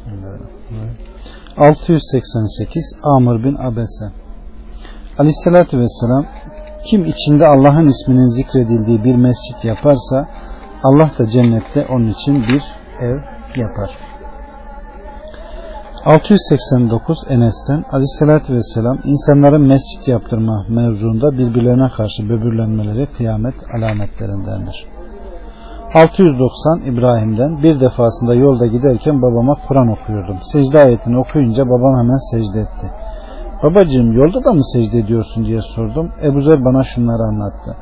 Bismillahirrahmanirrahim. 688 Amr bin Abese Aleyhissalatü Vesselam kim içinde Allah'ın isminin zikredildiği bir mescit yaparsa Allah da cennette onun için bir ev yapar. 689 Enes'ten Aleyhisselatü Vesselam insanların mescit yaptırma mevzuunda birbirlerine karşı böbürlenmeleri kıyamet alametlerindendir. 690 İbrahim'den bir defasında yolda giderken babama Kur'an okuyordum. Secde ayetini okuyunca babam hemen secde etti. Babacığım yolda da mı secde ediyorsun diye sordum. Ebu Zer bana şunları anlattı.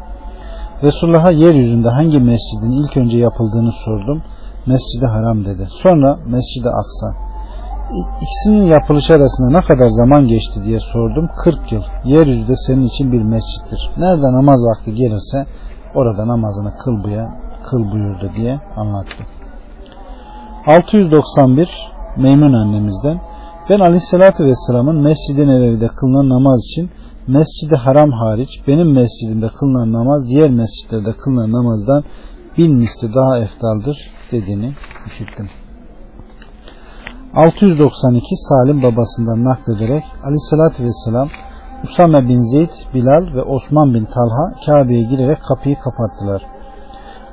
Resulullah'a yeryüzünde hangi mescidin ilk önce yapıldığını sordum. Mescidi Haram dedi. Sonra Mescidi Aksa. İkisinin yapılışı arasında ne kadar zaman geçti diye sordum. 40 yıl. Yeryüzü de senin için bir mescittir. Nerede namaz vakti gelirse orada namazını kıl, buya, kıl buyurdu diye anlattı. 691 Meymun annemizden ben Aleyhisselatü Vesselam'ın Mescid-i Nebevi'de kılınan namaz için Mescid-i Haram hariç benim mescidimde kılınan namaz diğer mescitlerde kılınan namazdan bin misli daha eftaldır dediğini işittim. 692 Salim babasından naklederek Aleyhisselatü Vesselam Usame bin Zeyd, Bilal ve Osman bin Talha Kabe'ye girerek kapıyı kapattılar.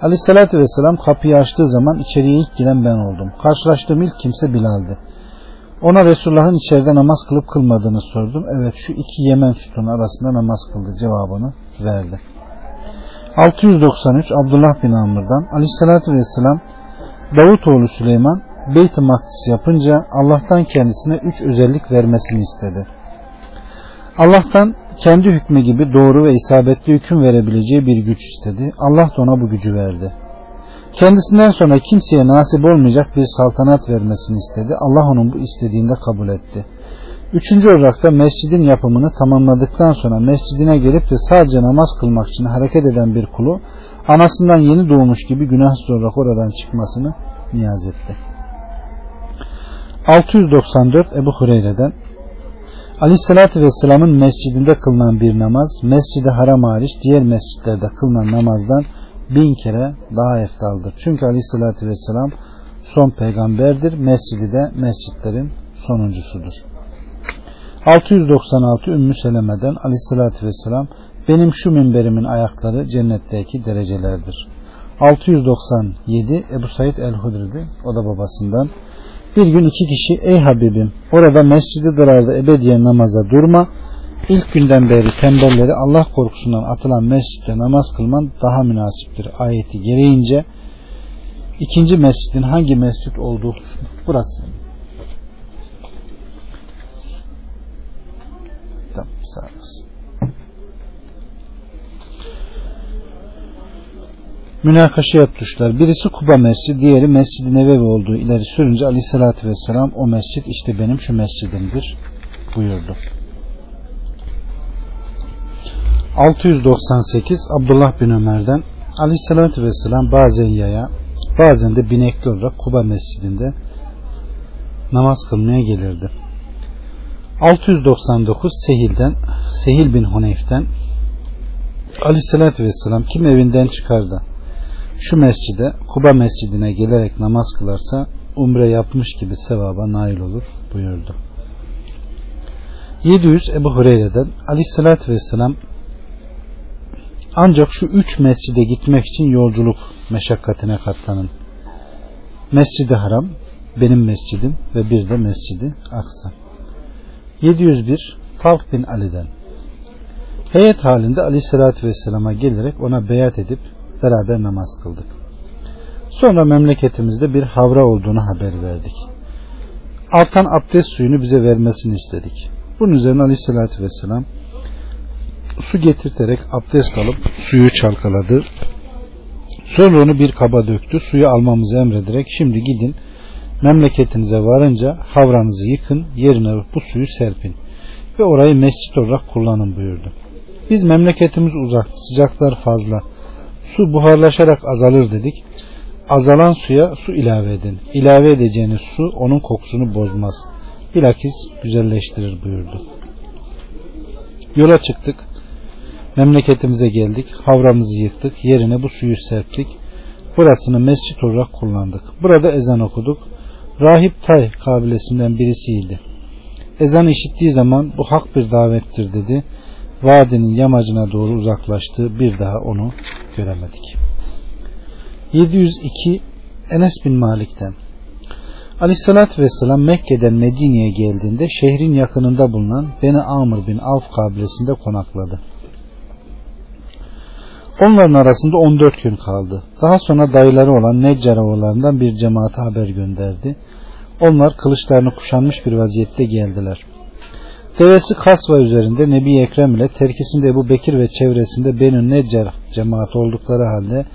Aleyhisselatü Vesselam kapıyı açtığı zaman içeriye ilk giren ben oldum. Karşılaştığım ilk kimse Bilal'di. Ona Resulullah'ın içeride namaz kılıp kılmadığını sordum. Evet şu iki Yemen sütunu arasında namaz kıldı cevabını verdi. 693 Abdullah bin Amr'dan Aleyhisselatü Vesselam Davutoğlu Süleyman Beyt-i Makdis yapınca Allah'tan kendisine üç özellik vermesini istedi. Allah'tan kendi hükmü gibi doğru ve isabetli hüküm verebileceği bir güç istedi. Allah da ona bu gücü verdi. Kendisinden sonra kimseye nasip olmayacak bir saltanat vermesini istedi. Allah onun bu istediğinde kabul etti. Üçüncü olarak da mescidin yapımını tamamladıktan sonra mescidine gelip de sadece namaz kılmak için hareket eden bir kulu anasından yeni doğmuş gibi günahsız olarak oradan çıkmasını niyaz etti. 694 Ebu Hureyre'den Aleyhisselatü Vesselam'ın mescidinde kılınan bir namaz, mescidi haram hariç diğer mescitlerde kılınan namazdan bin kere daha eftaldır. Çünkü Aleyhisselatü Vesselam son peygamberdir. Mescidi de mescitlerin sonuncusudur. 696 Ümmü Seleme'den Aleyhisselatü Vesselam benim şu minberimin ayakları cennetteki derecelerdir. 697 Ebu Said el-Hudri'di. O da babasından. Bir gün iki kişi ey Habibim orada mescidi dırarda ebediyen namaza durma. İlk günden beri tembelleri Allah korkusundan atılan mescitte namaz kılman daha münasiptir. Ayeti gereğince ikinci mescidin hangi mescit olduğu burası. Tamam sağ olasın. Münakaşaya tutuşlar. Birisi Kuba Mescidi, diğeri Mescid-i Nebevi olduğu ileri sürünce Aleyhisselatü Vesselam o mescit işte benim şu mescidimdir buyurdu. 698 Abdullah bin Ömer'den Aleyhisselatü Vesselam bazen yaya bazen de binekli olarak Kuba Mescidinde namaz kılmaya gelirdi. 699 Sehil'den Sehil bin Huneyf'ten Aleyhisselatü Vesselam kim evinden çıkar da şu mescide Kuba mescidine gelerek namaz kılarsa umre yapmış gibi sevaba nail olur buyurdu. 700 Ebu Hureyre'den aleyhissalatü vesselam ancak şu üç mescide gitmek için yolculuk meşakkatine katlanın. Mescidi Haram, benim mescidim ve bir de Mescidi Aksa. 701 Talk bin Ali'den Heyet halinde aleyhissalatü vesselama gelerek ona beyat edip beraber namaz kıldık. Sonra memleketimizde bir havra olduğunu haber verdik. Altan abdest suyunu bize vermesini istedik. Bunun üzerine aleyhissalatü vesselam su getirterek abdest alıp suyu çalkaladı. Sonra onu bir kaba döktü. Suyu almamızı emrederek şimdi gidin memleketinize varınca havranızı yıkın yerine bu suyu serpin ve orayı mescit olarak kullanın buyurdu. Biz memleketimiz uzak, sıcaklar fazla, su buharlaşarak azalır dedik. Azalan suya su ilave edin. İlave edeceğiniz su onun kokusunu bozmaz. Bilakis güzelleştirir buyurdu. Yola çıktık. Memleketimize geldik. Havramızı yıktık. Yerine bu suyu serptik. Burasını mescit olarak kullandık. Burada ezan okuduk. Rahip Tay kabilesinden birisiydi. Ezan işittiği zaman bu hak bir davettir dedi. Vadinin yamacına doğru uzaklaştı. Bir daha onu göremedik. 702 Enes bin Malik'ten Aleyhissalatü Vesselam Mekke'den Medine'ye geldiğinde şehrin yakınında bulunan Beni Amr bin Avf kabilesinde konakladı. Onların arasında 14 gün kaldı. Daha sonra dayıları olan Neccar oğullarından bir cemaate haber gönderdi. Onlar kılıçlarını kuşanmış bir vaziyette geldiler. Devesi kasva üzerinde Nebi Ekrem ile terkisinde Ebu Bekir ve çevresinde Benü Neccar cemaat oldukları halde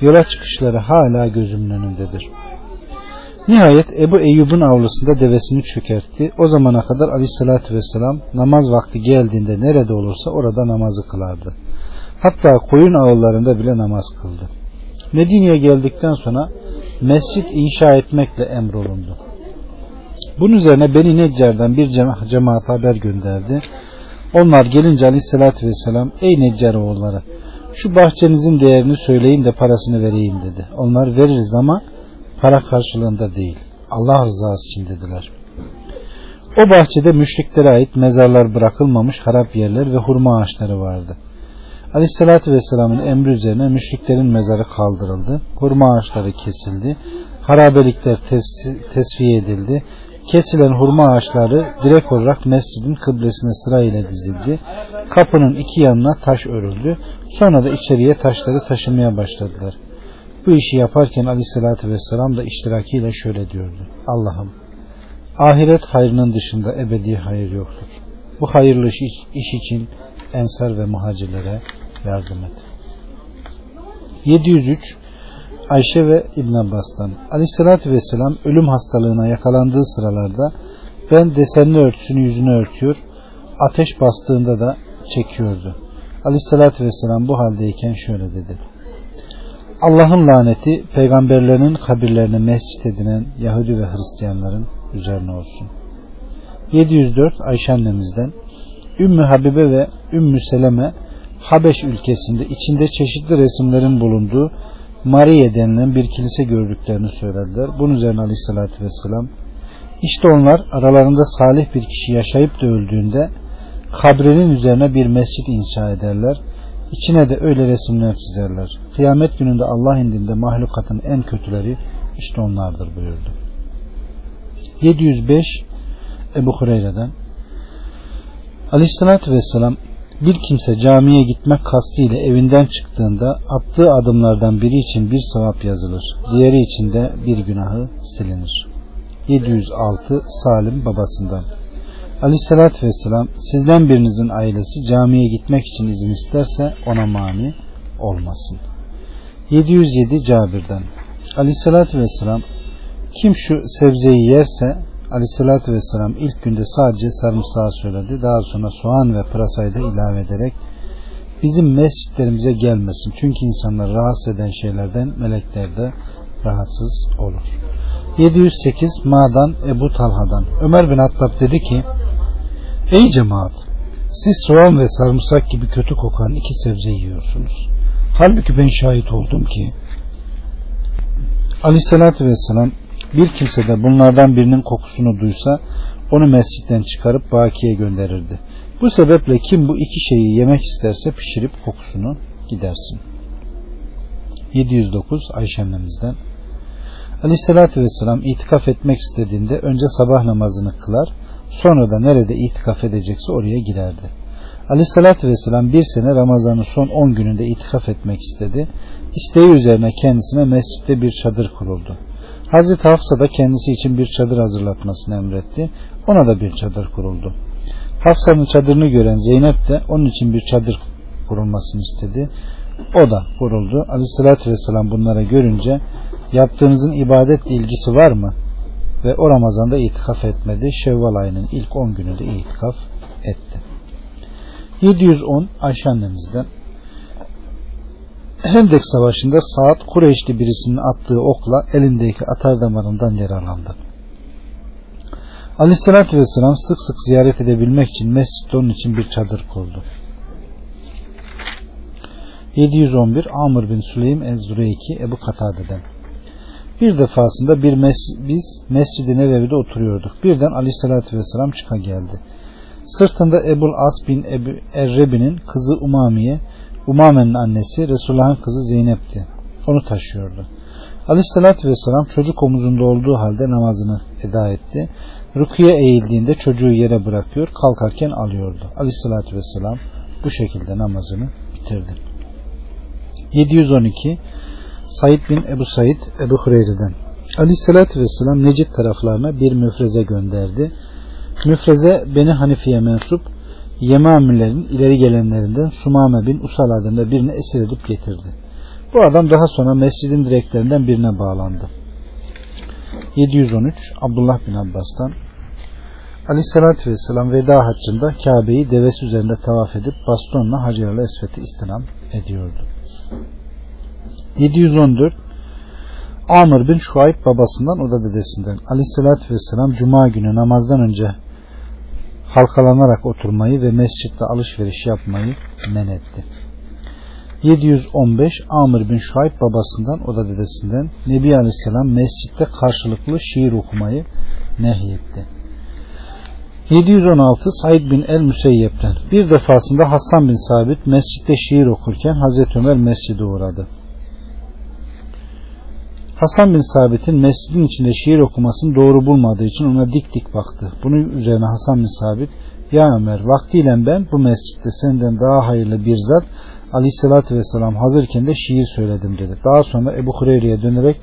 yola çıkışları hala gözümün önündedir. Nihayet Ebu Eyyub'un avlusunda devesini çökertti. O zamana kadar aleyhissalatü vesselam namaz vakti geldiğinde nerede olursa orada namazı kılardı. Hatta koyun ağıllarında bile namaz kıldı. Medine'ye geldikten sonra mescit inşa etmekle emrolundu. Bunun üzerine Beni Neccar'dan bir cema cemaat haber gönderdi. Onlar gelince aleyhissalatü vesselam ey Neccar oğulları şu bahçenizin değerini söyleyin de parasını vereyim dedi. Onlar veririz ama para karşılığında değil. Allah rızası için dediler. O bahçede müşriklere ait mezarlar bırakılmamış harap yerler ve hurma ağaçları vardı. Aleyhissalatü Vesselam'ın emri üzerine müşriklerin mezarı kaldırıldı. Hurma ağaçları kesildi. Harabelikler tesviye edildi. Kesilen hurma ağaçları direkt olarak mescidin kıblesine sırayla dizildi. Kapının iki yanına taş örüldü. Sonra da içeriye taşları taşımaya başladılar. Bu işi yaparken aleyhissalatü vesselam da iştirakiyle şöyle diyordu. Allah'ım ahiret hayrının dışında ebedi hayır yoktur. Bu hayırlı iş, iş için ensar ve muhacirlere yardım et. 703 Ayşe ve İbn Abbas'tan Aleyhisselatü Vesselam ölüm hastalığına yakalandığı sıralarda ben desenli örtüsünü yüzüne örtüyor ateş bastığında da çekiyordu. Aleyhisselatü Vesselam bu haldeyken şöyle dedi. Allah'ın laneti peygamberlerinin kabirlerine mescit edinen Yahudi ve Hristiyanların üzerine olsun. 704 Ayşe annemizden Ümmü Habibe ve Ümmü Seleme Habeş ülkesinde içinde çeşitli resimlerin bulunduğu Mariye denilen bir kilise gördüklerini söylediler. Bunun üzerine aleyhissalatü vesselam işte onlar aralarında salih bir kişi yaşayıp da öldüğünde kabrinin üzerine bir mescit inşa ederler. İçine de öyle resimler çizerler. Kıyamet gününde Allah indinde mahlukatın en kötüleri işte onlardır buyurdu. 705 Ebu Hureyre'den Aleyhissalatü Vesselam bir kimse camiye gitmek kastıyla evinden çıktığında attığı adımlardan biri için bir sevap yazılır. Diğeri için de bir günahı silinir. 706 Salim babasından Aleyhissalatü Vesselam sizden birinizin ailesi camiye gitmek için izin isterse ona mani olmasın. 707 Cabir'den Aleyhissalatü Vesselam kim şu sebzeyi yerse Aleyhissalatü Vesselam ilk günde sadece sarımsağı söyledi. Daha sonra soğan ve pırasayı da ilave ederek bizim mescitlerimize gelmesin. Çünkü insanlar rahatsız eden şeylerden melekler de rahatsız olur. 708 Ma'dan Ebu Talha'dan Ömer bin Hattab dedi ki Ey cemaat siz soğan ve sarımsak gibi kötü kokan iki sebze yiyorsunuz. Halbuki ben şahit oldum ki Aleyhissalatü Vesselam bir kimse de bunlardan birinin kokusunu duysa onu mescitten çıkarıp bakiye gönderirdi. Bu sebeple kim bu iki şeyi yemek isterse pişirip kokusunu gidersin. 709 Ayşe annemizden Aleyhissalatü Vesselam itikaf etmek istediğinde önce sabah namazını kılar sonra da nerede itikaf edecekse oraya girerdi. Aleyhissalatü Vesselam bir sene Ramazan'ın son 10 gününde itikaf etmek istedi. İsteği üzerine kendisine mescitte bir çadır kuruldu. Hazreti Hafsa da kendisi için bir çadır hazırlatmasını emretti. Ona da bir çadır kuruldu. Hafsa'nın çadırını gören Zeynep de onun için bir çadır kurulmasını istedi. O da kuruldu. Aleyhissalatü vesselam bunlara görünce yaptığınızın ibadetle ilgisi var mı? Ve o Ramazan'da itikaf etmedi. Şevval ayının ilk 10 günü de itikaf etti. 710 Ayşe annemizden Hendek Savaşı'nda Saad Kureyşli birisinin attığı okla elindeki atar damarından yaralandı. Aleyhissalatü Vesselam sık sık ziyaret edebilmek için mescitte onun için bir çadır kurdu. 711 Amr bin Süleym el-Züreyki Ebu Katade'den Bir defasında bir mes biz Mescid-i Nebevi'de oturuyorduk. Birden Aleyhisselatü Vesselam çıka geldi. Sırtında Ebul As bin Ebu Errebi'nin kızı Umamiye, Umame'nin annesi Resulullah'ın kızı Zeynep'ti. Onu taşıyordu. Aleyhisselatü Vesselam çocuk omuzunda olduğu halde namazını eda etti. Rukuya eğildiğinde çocuğu yere bırakıyor, kalkarken alıyordu. Aleyhisselatü Vesselam bu şekilde namazını bitirdi. 712 Said bin Ebu Said Ebu Hureyre'den Aleyhisselatü Vesselam Necid taraflarına bir müfreze gönderdi. Müfreze Beni Hanifi'ye mensup Yemamilerin ileri gelenlerinden Sumame bin Usal adında birini esir edip getirdi. Bu adam daha sonra mescidin direklerinden birine bağlandı. 713 Abdullah bin Abbas'tan Aleyhisselatü Vesselam veda haccında Kabe'yi devesi üzerinde tavaf edip bastonla Hacer-i Esvet'i istinam ediyordu. 714 Amr bin Şuayb babasından o da dedesinden Aleyhisselatü Vesselam Cuma günü namazdan önce halkalanarak oturmayı ve mescitte alışveriş yapmayı men etti. 715 Amr bin Şuayb babasından o da dedesinden Nebi Aleyhisselam mescitte karşılıklı şiir okumayı nehyetti. 716 Said bin el Müseyyep'ten bir defasında Hasan bin Sabit mescitte şiir okurken Hazreti Ömer mescide uğradı. Hasan bin Sabit'in mescidin içinde şiir okumasını doğru bulmadığı için ona dik dik baktı. Bunun üzerine Hasan bin Sabit ya Ömer vaktiyle ben bu mescitte senden daha hayırlı bir zat aleyhissalatü vesselam hazırken de şiir söyledim dedi. Daha sonra Ebu Hureyre'ye dönerek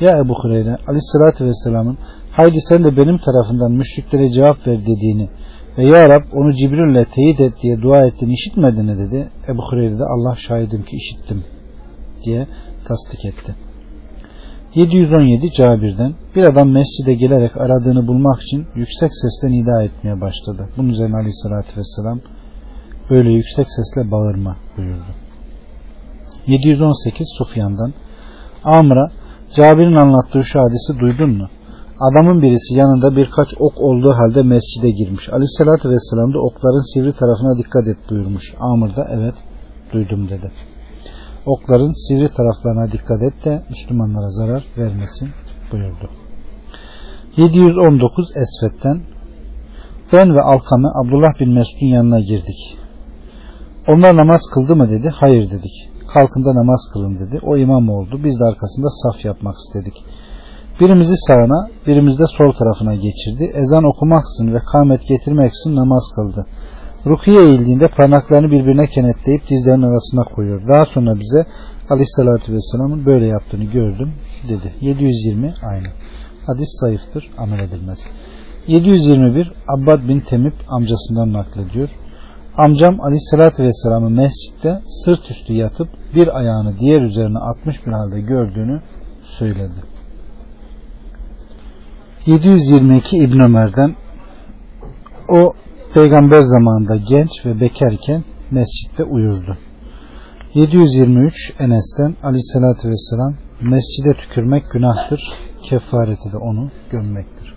ya Ebu Hureyre aleyhissalatü vesselamın haydi sen de benim tarafından müşriklere cevap ver dediğini ve Ya Rab onu Cibril'le teyit et diye dua ettiğini işitmediğini dedi. Ebu Hureyre de Allah şahidim ki işittim diye tasdik etti. 717 Cabir'den bir adam mescide gelerek aradığını bulmak için yüksek sesle nida etmeye başladı. Bunun üzerine aleyhissalatü vesselam böyle yüksek sesle bağırma buyurdu. 718 Sufyan'dan Amr'a Cabir'in anlattığı şu hadisi duydun mu? Adamın birisi yanında birkaç ok olduğu halde mescide girmiş. Aleyhissalatü vesselam da okların sivri tarafına dikkat et buyurmuş. Amr da evet duydum dedi okların sivri taraflarına dikkat et de Müslümanlara zarar vermesin buyurdu. 719 Esvet'ten ben ve Alkame Abdullah bin Mesud'un yanına girdik. Onlar namaz kıldı mı dedi. Hayır dedik. Kalkında namaz kılın dedi. O imam oldu. Biz de arkasında saf yapmak istedik. Birimizi sağına, birimizi de sol tarafına geçirdi. Ezan okumaksın ve kamet getirmeksin namaz kıldı. Rukiye eğildiğinde parmaklarını birbirine kenetleyip dizlerinin arasına koyuyor. Daha sonra bize Aleyhisselatü Vesselam'ın böyle yaptığını gördüm dedi. 720 aynı. Hadis zayıftır, amel edilmez. 721 Abbad bin Temip amcasından naklediyor. Amcam Aleyhisselatü Vesselam'ı mescitte sırt üstü yatıp bir ayağını diğer üzerine atmış bir halde gördüğünü söyledi. 722 İbn Ömer'den o peygamber zamanında genç ve bekerken mescitte uyurdu. 723 Enes'ten aleyhissalatü vesselam mescide tükürmek günahtır. Kefareti de onu gömmektir.